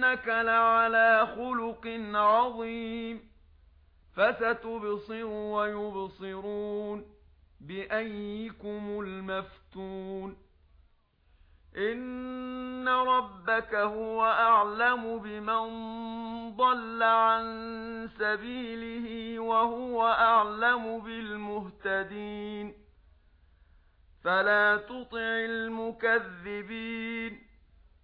إِنَّكَ لَعَلَى خُلُقٍ عَظِيمٍ فَسَتُبْصِرُ وَيُبْصِرُونَ بِأَيِّكُمُ الْمَفْتُونُ إِنَّ رَبَّكَ هُوَ أَعْلَمُ بِمَنْ ضَلَّ عَن سَبِيلِهِ وَهُوَ أَعْلَمُ بِالْمُهْتَدِينَ فَلَا تُطِعِ الْمُكَذِّبِينَ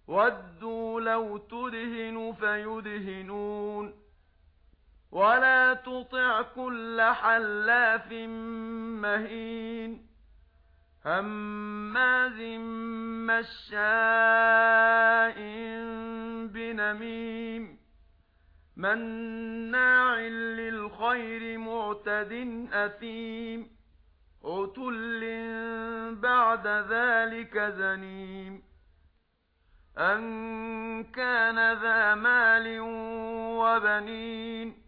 وَدُّوا لَوْ تُدْهِنُ فَيُدْهِنُونَ وَلَا تُطِعْ كُلَّ حَلَّافٍ مَّهِينٍ هَمَّازٍ مَّشَّاءٍ بِنَمِيمٍ مَّنَّاعٍ لِّلْخَيْرِ مُعْتَدٍ أَثِيمٍ عُتُلٍّ بَعْدَ ذَلِكَ زَنِيمٍ أن كان ذا مال وبنين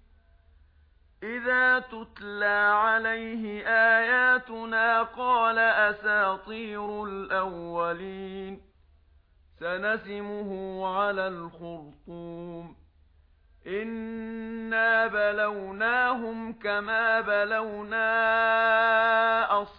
إذا تتلى عليه آياتنا قال أساطير الأولين سنسمه على الخرطوم إنا بلوناهم كما بلونا أصحابهم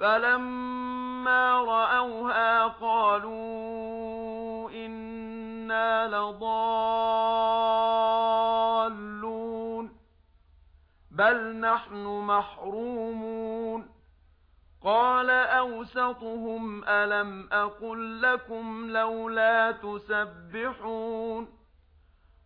فَلَمَّا رَأَوْهَا قَالُوا إِنَّا لَضَالُّونَ بَلْ نَحْنُ مَحْرُومُونَ قَالَ أَوْسَطُهُمْ أَلَمْ أَقُل لَّكُمْ لَوْلَا تُسَبِّحُونَ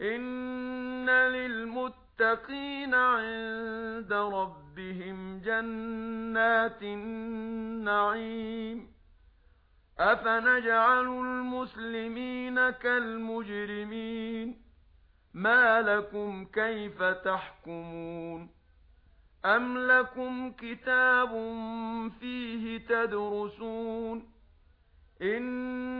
ان للمتقين عند ربهم جنات النعيم افنجعل المسلمين كالمجرمين ما لكم كيف تحكمون ام لكم كتاب فيه تدرسون ان